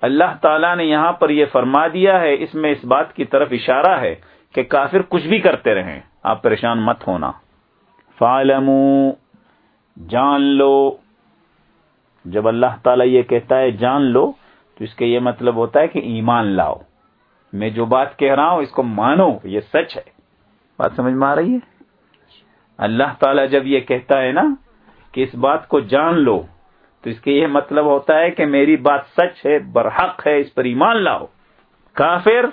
اللہ تعالیٰ نے یہاں پر یہ فرما دیا ہے، اس میں اس بات کی طرف اشارہ ہے کہ کافر کچھ بھی کرتے رہیں، آپ پریشان مت ہونا۔ فالمو جان لو۔ جب اللہ تعالیٰ یہ کہتا ہے جان لو، تو اس کا یہ مطلب ہوتا ہے کہ ایمان لاؤ۔ میں جو بات کہہ رہا ہوں، اس کو مانو، یہ سچ ہے۔ بات سمجھ میں آ رہی ہے؟ اللہ تعالیٰ جب یہ کہتا ہے نا کہ اس بات کو جان لو تو اس کے یہ مطلب ہوتا ہے کہ میری بات سچ ہے، برحق ہے، اس پر ایمان لاؤ۔ کافر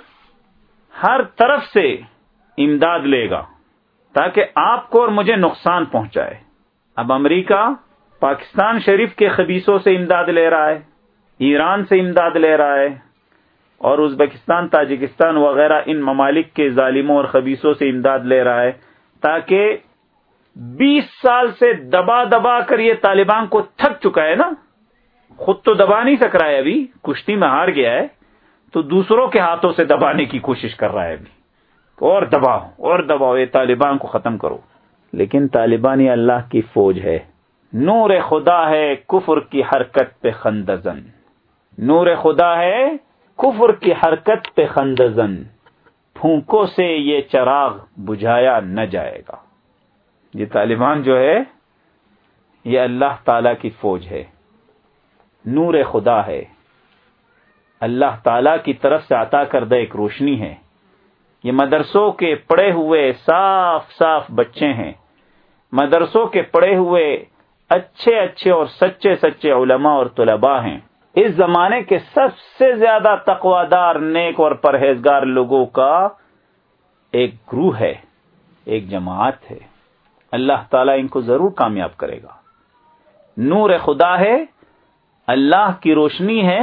ہر طرف سے امداد لے گا تاکہ آپ کو اور مجھے نقصان پہنچائے۔ اب امریکہ پاکستان شریف کے خبیصوں سے امداد لے رہا ہے، ایران سے امداد لے رہا ہے، اور ازبکستان، تاجکستان وغیرہ ان ممالک کے ظالموں اور خبیصوں سے امداد لے رہا ہے تاکہ بیس سال سے دبا دبا کر یہ طالبان کو تھک چکا ہے نا؟ خود تو دبا نہیں سک رہا ہے ابھی، کشتی میں ہار گیا ہے، تو دوسروں کے ہاتھوں سے دبانے کی کوشش کر رہا ہے ابھی۔ اور دباؤ اور دباؤ، یہ طالبان کو ختم کرو۔ لیکن طالبان یہ اللہ کی فوج ہے۔ نور خدا ہے کفر کی حرکت پہ خندزن۔ نور خدا ہے کفر کی حرکت پہ خندزن۔ پھونکوں سے یہ چراغ بجھایا نہ جائے گا۔ یہ طالبان جو ہے، یہ اللہ تعالی کی فوج ہے۔ نور خدا ہے۔ اللہ تعالی کی طرف سے عطا کردہ ایک روشنی ہے۔ یہ مدرسوں کے پڑے ہوئے صاف صاف بچے ہیں۔ مدرسوں کے پڑے ہوئے اچھے اچھے اور سچے سچے علماء اور طلباء ہیں۔ اس زمانے کے سب سے زیادہ تقوادار نیک اور پرہیزگار لوگوں کا ایک گروہ ہے، ایک جماعت ہے۔ اللہ تعالیٰ ان کو ضرور کامیاب کرے گا۔ نور خدا ہے، اللہ کی روشنی ہے،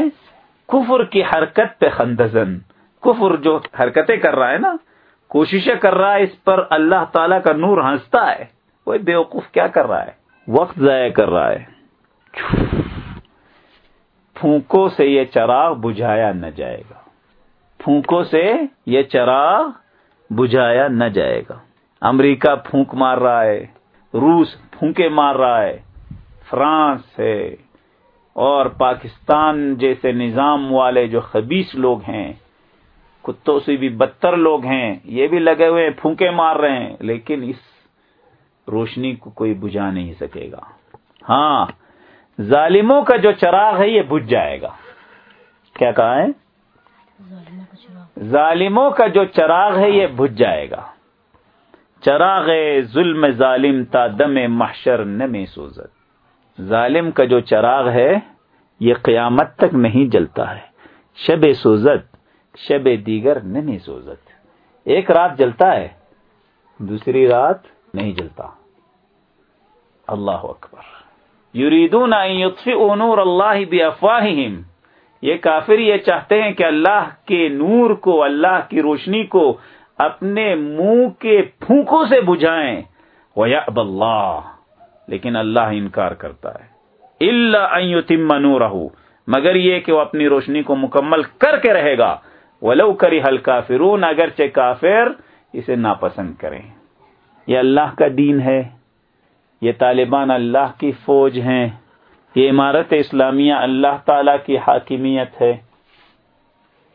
کفر کی حرکت پہ خندزن۔ کفر جو حرکتیں کر رہا ہے نا، کوششیں کر رہا ہے، اس پر اللہ تعالیٰ کا نور ہنستا ہے۔ وہ بیوقوف کیا کر رہا ہے؟ وقت ضائع کر رہا ہے۔ پھونکوں سے یہ چراغ بجھایا نہ جائے گا۔ پھونکوں سے یہ چراغ بجھایا نہ جائے گا۔ امریکہ پھونک مار رہا ہے روس پھونکے مار رہا ہے فرانس ہے اور پاکستان جیسے نظام والے جو خبیص لوگ ہیں کتوں سے بھی بدتر لوگ ہیں یہ بھی لگے ہوئے پھونکے مار رہے ہیں لیکن اس روشنی کو کوئی بجھا نہیں سکے گا۔ ہاں ظالموں کا جو چراغ ہے یہ بجھ جائے گا۔ کیا کہا ہے؟ ظالموں کا جو چراغ ہے یہ بجھ جائے گا۔ چراغ ظلم ظالم تا دم محشر نمی سوزت ظالم کا جو چراغ ہے، یہ قیامت تک نہیں جلتا ہے۔ شب سوزت شب دیگر نمی سوزت ایک رات جلتا ہے، دوسری رات نہیں جلتا۔ اللہ اکبر۔ یریدون ان یطفئوا نور اللہ بافواہہم۔ یہ کافر یہ چاہتے ہیں کہ اللہ کے نور کو، اللہ کی روشنی کو اپنے منہ کے پھونکوں سے بجھائیں۔ وَيَعْبَ اللہ لیکن اللہ انکار کرتا ہے۔ اللہ یتم نورہ مگر یہ کہ وہ اپنی روشنی کو مکمل کر کے رہے گا۔ ولو کری حل کافرون اگرچہ کافر اسے ناپسند کریں۔ یہ اللہ کا دین ہے۔ یہ طالبان اللہ کی فوج ہیں۔ یہ عمارت اسلامیہ اللہ تعالی کی حاکمیت ہے۔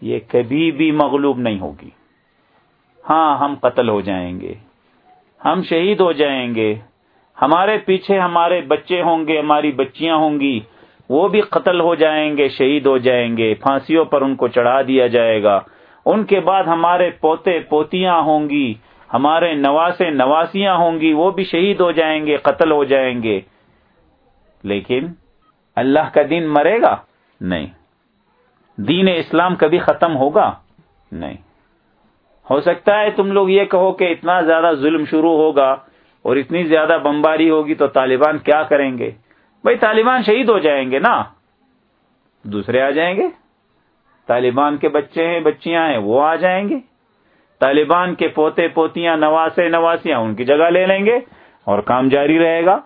یہ کبھی بھی مغلوب نہیں ہوگی۔ ہاں ہم قتل ہو جائیں گے۔ ہم شہید ہو جائیں گے۔ ہمارے پیچھے ہمارے بچے ہوں گے، ہماری بچیاں ہوں گی۔ وہ بھی قتل ہو جائیں گے، شہید ہو جائیں گے۔ پھانسیوں پر ان کو چڑھا دیا جائے گا۔ ان کے بعد ہمارے پوتے پوتیاں ہوں گی، ہمارے نواسے نواسیاں ہوں گی۔ وہ بھی شہید ہو جائیں گے، قتل ہو جائیں گے۔ لیکن اللہ کا دین مرے گا؟ نہیں۔ دین اسلام کبھی ختم ہوگا؟ نہیں۔ ہو سکتا ہے تم لوگ یہ کہو کہ اتنا زیادہ ظلم شروع ہوگا اور اتنی زیادہ بمباری ہوگی تو طالبان کیا کریں گے؟ بھائی طالبان شہید ہو جائیں گے نا۔ دوسرے آ جائیں گے۔ طالبان کے بچے ہیں، بچیاں ہیں، وہ آ جائیں گے۔ طالبان کے پوتے، پوتیاں، نواسے، نواسیاں، ان کی جگہ لے لیں گے اور کام جاری رہے گا۔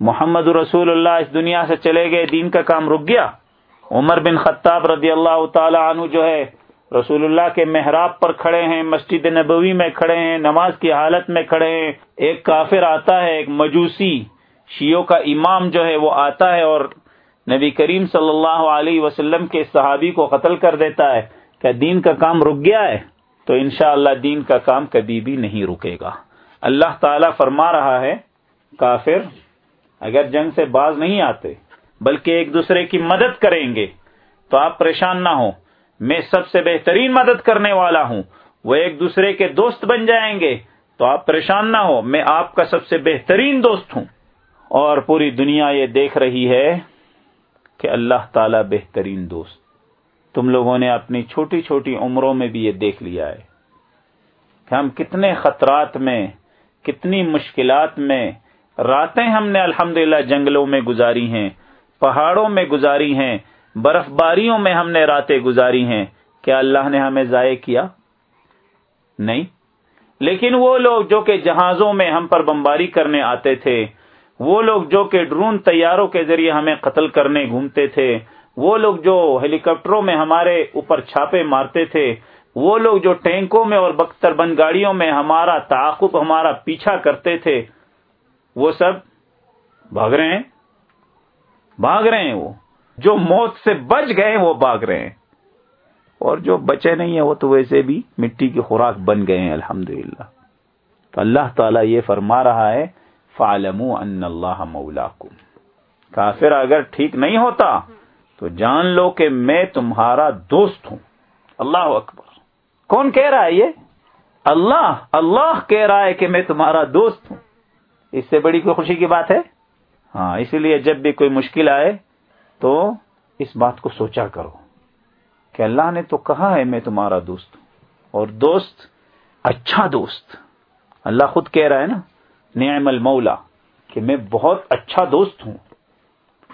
محمد رسول اللہ اس دنیا سے چلے گئے، دین کا کام رک گیا۔ عمر بن خطاب رضی اللہ تعالی عنہ جو ہے رسول اللہ کے محراب پر کھڑے ہیں، مسجد نبوی میں کھڑے ہیں، نماز کی حالت میں کھڑے ہیں۔ ایک کافر آتا ہے، ایک مجوسی، شیعوں کا امام جو ہے وہ آتا ہے اور نبی کریم صلی اللہ علیہ وسلم کے صحابی کو قتل کر دیتا ہے۔ کیا دین کا کام رک گیا ہے؟ تو انشاءاللہ اللہ دین کا کام کبھی بھی نہیں رکے گا۔ اللہ تعالی فرما رہا ہے، کافر، اگر جنگ سے باز نہیں آتے، بلکہ ایک دوسرے کی مدد کریں گے، تو آپ پریشان نہ ہو میں سب سے بہترین مدد کرنے والا ہوں۔ وہ ایک دوسرے کے دوست بن جائیں گے۔ تو آپ پریشان نہ ہو، میں آپ کا سب سے بہترین دوست ہوں۔ اور پوری دنیا یہ دیکھ رہی ہے کہ اللہ تعالی بہترین دوست۔ تم لوگوں نے اپنی چھوٹی چھوٹی عمروں میں بھی یہ دیکھ لیا ہے کہ ہم کتنے خطرات میں، کتنی مشکلات میں، راتیں ہم نے الحمد جنگلوں میں گزاری ہیں، پہاڑوں میں گزاری ہیں برف باریوں میں ہم نے راتیں گزاری ہیں۔ کیا اللہ نے ہمیں ضائع کیا؟ نہیں۔ لیکن وہ لوگ جو کہ جہازوں میں ہم پر بمباری کرنے آتے تھے، وہ لوگ جو کہ ڈرون تیاروں کے ذریعے ہمیں قتل کرنے گھومتے تھے، وہ لوگ جو ہیلی کاپٹروں میں ہمارے اوپر چھاپے مارتے تھے، وہ لوگ جو ٹینکوں میں اور بختر بند گاڑیوں میں ہمارا تعاقب، ہمارا پیچھا کرتے تھے، وہ سب بھاگ رہے ہیں؟ بھاگ رہے ہیں وہ۔ جو موت سے بچ گئے وہ بھاگ رہے ہیں۔ اور جو بچے نہیں ہیں، وہ تو ویسے بھی مٹی کی خوراک بن گئے ہیں الحمد تو اللہ تعالیٰ یہ فرما رہا ہے فالم ان اللہ مولا کافر اگر ٹھیک نہیں ہوتا، تو جان لو کہ میں تمہارا دوست ہوں۔ اللہ اکبر۔ کون کہہ رہا ہے یہ؟ اللہ۔ اللہ کہہ رہا ہے کہ میں تمہارا دوست ہوں۔ اس سے بڑی کوئی خوشی کی بات ہے؟ ہاں اسی لیے جب بھی کوئی مشکل آئے تو اس بات کو سوچا کرو کہ اللہ نے تو کہا ہے میں تمہارا دوست ہوں اور دوست اچھا دوست اللہ خود کہہ رہا ہے نا، نعم المولا، کہ میں بہت اچھا دوست ہوں۔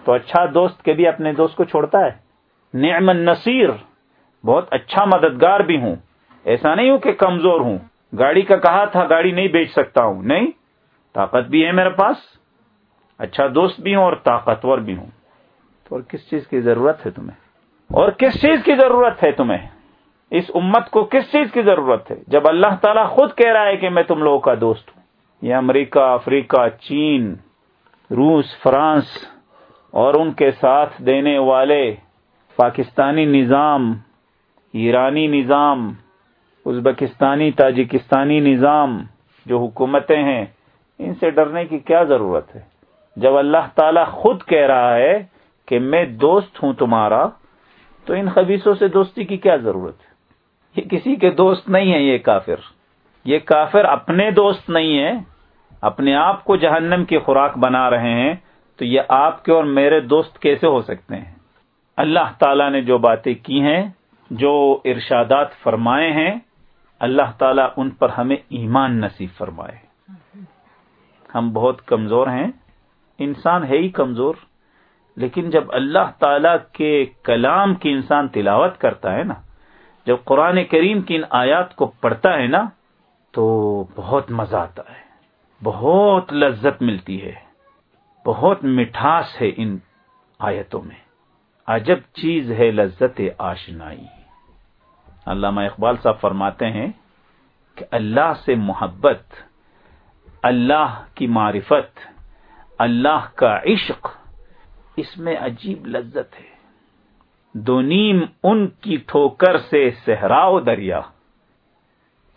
تو اچھا دوست کے بھی اپنے دوست کو چھوڑتا ہے۔ نعم النصیر، بہت اچھا مددگار بھی ہوں۔ ایسا نہیں ہوں کہ کمزور ہوں۔ گاڑی کا کہا تھا، گاڑی نہیں بیچ سکتا ہوں۔ نہیں، طاقت بھی ہے میرے پاس۔ اچھا دوست بھی ہوں اور طاقتور بھی ہوں۔ اور کس چیز کی ضرورت ہے تمہیں؟ اور کس چیز کی ضرورت ہے تمہیں؟ اس امت کو کس چیز کی ضرورت ہے؟ جب اللہ تعالیٰ خود کہہ رہا ہے کہ میں تم لوگوں کا دوست ہوں، یہ امریکہ، افریقہ، چین، روس، فرانس اور ان کے ساتھ دینے والے پاکستانی نظام، ایرانی نظام، ازبکستانی، تاجکستانی نظام جو حکومتیں ہیں، ان سے ڈرنے کی کیا ضرورت ہے؟ جب اللہ تعالی خود کہہ رہا ہے کہ میں دوست ہوں تمہارا، تو ان خبیصوں سے دوستی کی کیا ضرورت ہے؟ یہ کسی کے دوست نہیں ہے یہ کافر۔ یہ کافر اپنے دوست نہیں ہے اپنے آپ کو جہنم کی خوراک بنا رہے ہیں، تو یہ آپ کے اور میرے دوست کیسے ہو سکتے ہیں؟ اللہ تعالی نے جو باتیں کی ہیں، جو ارشادات فرمائے ہیں، اللہ تعالیٰ ان پر ہمیں ایمان نصیب فرمائے۔ ہم بہت کمزور ہیں، انسان ہے ہی کمزور۔ لیکن جب اللہ تعالی کے کلام کی انسان تلاوت کرتا ہے نا، جب قرآن کریم کی ان آیات کو پڑھتا ہے نا، تو بہت مزہ آتا ہے۔ بہت لذت ملتی ہے۔ بہت مٹھاس ہے ان آیتوں میں۔ عجب چیز ہے لذت آشنائی۔ علامہ اقبال صاحب فرماتے ہیں کہ اللہ سے محبت، اللہ کی معرفت، اللہ کا عشق اس میں عجیب لذت ہے۔ دو نیم ان کی ٹھوکر سے سہراؤ دریا۔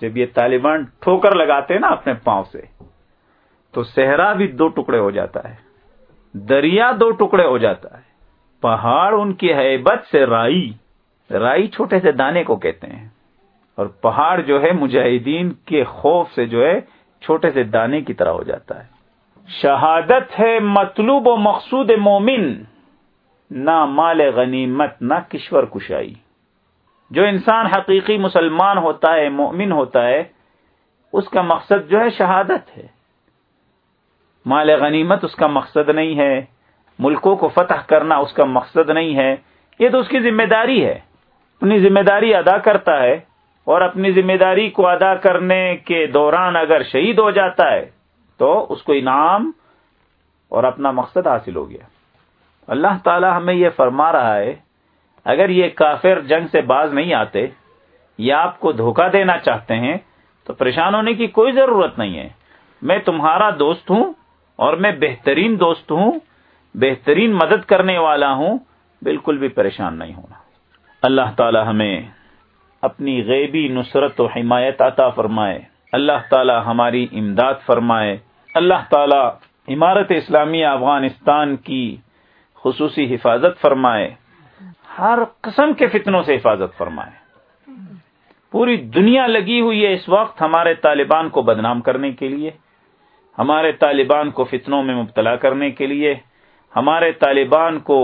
جب یہ طالبان ٹھوکر لگاتے ہیں نا اپنے پاؤں سے، تو صحرا بھی دو ٹکڑے ہو جاتا ہے، دریا دو ٹکڑے ہو جاتا ہے۔ پہاڑ ان کی حیبت سے رائی رائی چھوٹے سے دانے کو کہتے ہیں۔ اور پہاڑ جو ہے مجاہدین کے خوف سے جو ہے چھوٹے سے دانے کی طرح ہو جاتا ہے۔ شہادت ہے مطلوب و مقصود مومن، نہ مال غنیمت، نہ کشور کشائی۔ جو انسان حقیقی مسلمان ہوتا ہے، مومن ہوتا ہے، اس کا مقصد جو ہے شہادت ہے۔ مال غنیمت اس کا مقصد نہیں ہے، ملکوں کو فتح کرنا اس کا مقصد نہیں ہے۔ یہ تو اس کی ذمہ داری ہے۔ اپنی ذمہ داری ادا کرتا ہے اور اپنی ذمہ داری کو ادا کرنے کے دوران اگر شہید ہو جاتا ہے تو اس کو انعام اور اپنا مقصد حاصل ہو گیا۔ اللہ تعالی ہمیں یہ فرما رہا ہے، اگر یہ کافر جنگ سے باز نہیں آتے یا آپ کو دھوکہ دینا چاہتے ہیں، تو پریشان ہونے کی کوئی ضرورت نہیں ہے۔ میں تمہارا دوست ہوں اور میں بہترین دوست ہوں، بہترین مدد کرنے والا ہوں، بالکل بھی پریشان نہیں ہونا۔ اللہ تعالی ہمیں اپنی غیبی نصرت و حمایت عطا فرمائے۔ اللہ تعالی ہماری امداد فرمائے۔ اللہ تعالی عمارت اسلامی افغانستان کی خصوصی حفاظت فرمائے، ہر قسم کے فتنوں سے حفاظت فرمائے۔ پوری دنیا لگی ہوئی ہے اس وقت ہمارے طالبان کو بدنام کرنے کے لیے، ہمارے طالبان کو فتنوں میں مبتلا کرنے کے لیے، ہمارے طالبان کو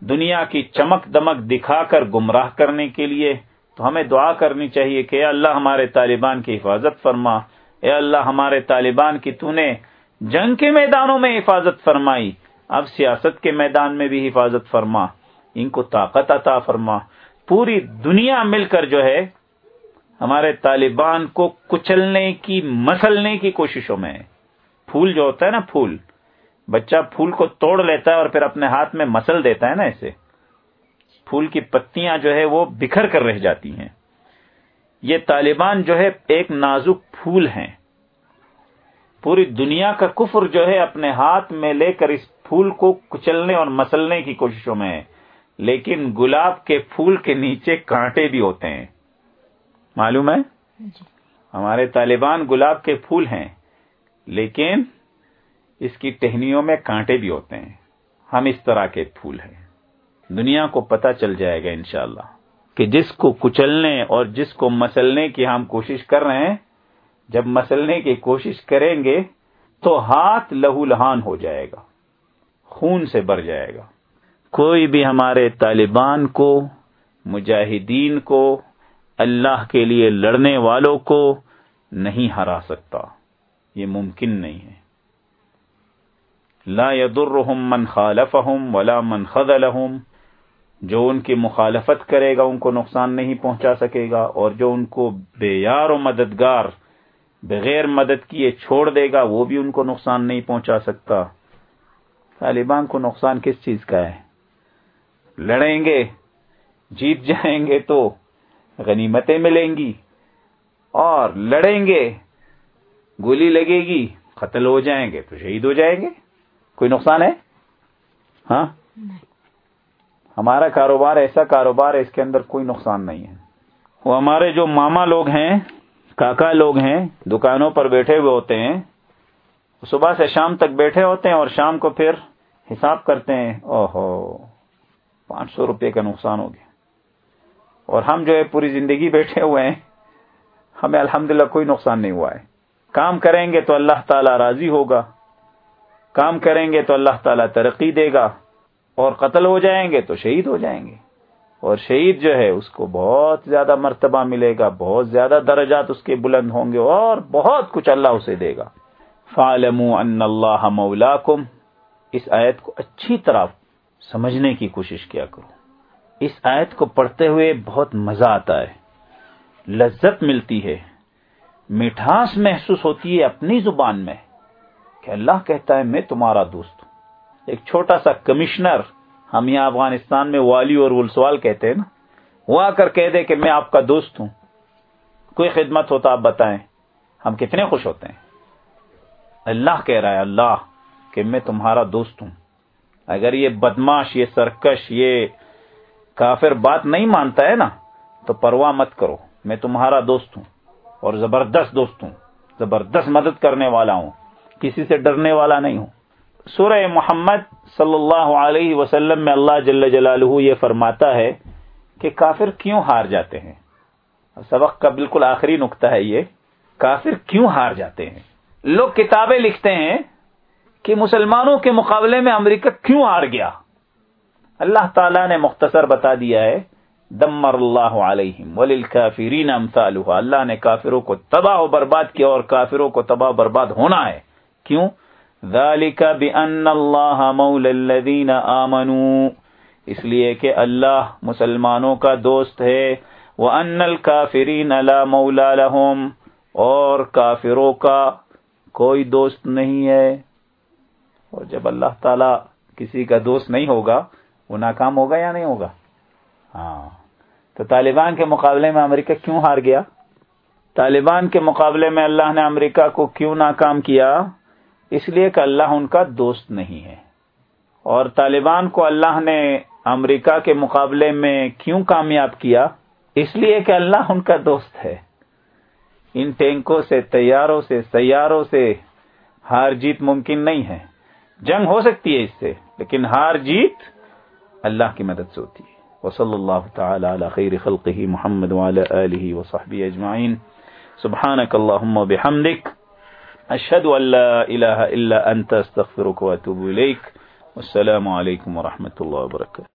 دنیا کی چمک دمک دکھا کر گمراہ کرنے کے لیے۔ تو ہمیں دعا کرنی چاہیے کہ اللہ ہمارے طالبان کی حفاظت فرما اے اللہ ہمارے طالبان کی تو نے جنگ کے میدانوں میں حفاظت فرمائی، اب سیاست کے میدان میں بھی حفاظت فرما، ان کو طاقت عطا فرما۔ پوری دنیا مل کر جو ہے، ہمارے طالبان کو کچلنے کی، مسلنے کی کوششوں میں پھول جو ہوتا ہے نا، پھول۔ بچہ پھول کو توڑ لیتا ہے اور پھر اپنے ہاتھ میں مسل دیتا ہے نا اسے۔ پھول کی پتیاں جو ہے وہ بکھر کر رہ جاتی ہیں۔ یہ طالبان جو ہے ایک نازک پھول ہیں۔ پوری دنیا کا کفر جو ہے اپنے ہاتھ میں لے کر اس پھول کو کچلنے اور مسلنے کی کوششوں میں ہے۔ لیکن گلاب کے پھول کے نیچے کانٹے بھی ہوتے ہیں۔ معلوم ہے؟ جی۔ ہمارے طالبان گلاب کے پھول ہیں لیکن اس کی ٹہنیوں میں کانٹے بھی ہوتے ہیں۔ ہم اس طرح کے پھول ہیں۔ دنیا کو پتہ چل جائے گا انشاءاللہ۔ کہ جس کو کچلنے اور جس کو مسلنے کی ہم کوشش کر رہے ہیں، جب مسلنے کی کوشش کریں گے تو ہاتھ لہو لہان ہو جائے گا، خون سے بھر جائے گا۔ کوئی بھی ہمارے طالبان کو، مجاہدین کو، اللہ کے لیے لڑنے والوں کو نہیں ہرا سکتا۔ یہ ممکن نہیں ہے۔ لا يضرهم من خالفهم ولا من خذلهم جو ان کی مخالفت کرے گا، ان کو نقصان نہیں پہنچا سکے گا، اور جو ان کو بے یار و مددگار، بغیر مدد کیے چھوڑ دے گا، وہ بھی ان کو نقصان نہیں پہنچا سکتا۔ طالبان کو نقصان کس چیز کا ہے؟ لڑیں گے، جیت جائیں گے تو غنیمتیں ملیں گی، اور لڑیں گے، گولی لگے گی، قتل ہو جائیں گے تو شہید ہو جائیں گے۔ کوئی نقصان ہے؟ ہاں؟ ہمارا کاروبار ایسا کاروبار ہے اس کے اندر کوئی نقصان نہیں ہے۔ وہ ہمارے جو ماما لوگ ہیں، کاکا لوگ ہیں، دکانوں پر بیٹھے ہوئے ہوتے ہیں صبح سے شام تک بیٹھے ہوتے ہیں اور شام کو پھر حساب کرتے ہیں، اوہو، پانچ سو روپے کا نقصان ہو گیا۔ اور ہم جو ہے پوری زندگی بیٹھے ہوئے ہیں، ہمیں الحمدللہ کوئی نقصان نہیں ہوا ہے۔ کام کریں گے تو اللہ تعالی راضی ہوگا۔ کام کریں گے تو اللہ تعالیٰ ترقی دے گا۔ اور قتل ہو جائیں گے تو شہید ہو جائیں گے۔ اور شہید جو ہے، اس کو بہت زیادہ مرتبہ ملے گا، بہت زیادہ درجات اس کے بلند ہوں گے اور بہت کچھ اللہ اسے دے گا۔ فالم ان اللہ مولاکم اس آیت کو اچھی طرح سمجھنے کی کوشش کیا کرو۔ اس آیت کو پڑھتے ہوئے بہت مزہ آتا ہے۔ لذت ملتی ہے۔ مٹھاس محسوس ہوتی ہے اپنی زبان میں کہ اللہ کہتا ہے، میں تمہارا دوست ایک چھوٹا سا کمشنر، ہم یہاں افغانستان میں والی اور ولسوال کہتے ہیں نا، وہ آ کر کہہ دے کہ میں آپ کا دوست ہوں۔ کوئی خدمت ہوتا آپ بتائیں۔ ہم کتنے خوش ہوتے ہیں۔ اللہ کہہ رہا ہے، اللہ، کہ میں تمہارا دوست ہوں۔ اگر یہ بدماش، یہ سرکش، یہ کافر بات نہیں مانتا ہے نا، تو پرواہ مت کرو۔ میں تمہارا دوست ہوں اور زبردست دوست ہوں، زبردست مدد کرنے والا ہوں۔ کسی سے ڈرنے والا نہیں ہوں۔ سورہ محمد صلی اللہ علیہ وسلم میں اللہ جل جلالہ یہ فرماتا ہے کہ کافر کیوں ہار جاتے ہیں؟ سبق کا بالکل آخری نقطہ ہے یہ۔ کافر کیوں ہار جاتے ہیں؟ لوگ کتابیں لکھتے ہیں کہ مسلمانوں کے مقابلے میں امریکہ کیوں ہار گیا؟ اللہ تعالی نے مختصر بتا دیا ہے، دمر اللہ علیہم وللکافرین امثالها اللہ نے کافروں کو تباہ و برباد کیا اور کافروں کو تباہ و برباد ہونا ہے۔ کیوں؟ ذالک بان اللہ مولا الذین آمنوا۔ اس لیے کہ اللہ مسلمانوں کا دوست ہے۔ وان الکافرین لا مولا لهم۔ اور کافروں کا کوئی دوست نہیں ہے۔ اور جب اللہ تعالی کسی کا دوست نہیں ہوگا، وہ ناکام ہوگا یا نہیں ہوگا؟ ہاں۔ تو طالبان کے مقابلے میں امریکہ کیوں ہار گیا؟ طالبان کے مقابلے میں اللہ نے امریکہ کو کیوں ناکام کیا؟ اس لیے کہ اللہ ان کا دوست نہیں ہے۔ اور طالبان کو اللہ نے امریکہ کے مقابلے میں کیوں کامیاب کیا؟ اس لیے کہ اللہ ان کا دوست ہے۔ ان ٹینکوں سے، تیاروں سے، سیاروں سے ہار جیت ممکن نہیں ہے۔ جنگ ہو سکتی ہے اس سے، لیکن ہار جیت اللہ کی مدد سے ہوتی ہے۔ وصلی اللہ تعالی علی خیر خلقه محمد وعلى آله وصحبه اجمعین۔ سبحانك اللهم وبحمدك اشهد ان لا اله الا انت استغفرك واتوب اليك والسلام عليكم ورحمه الله وبركاته.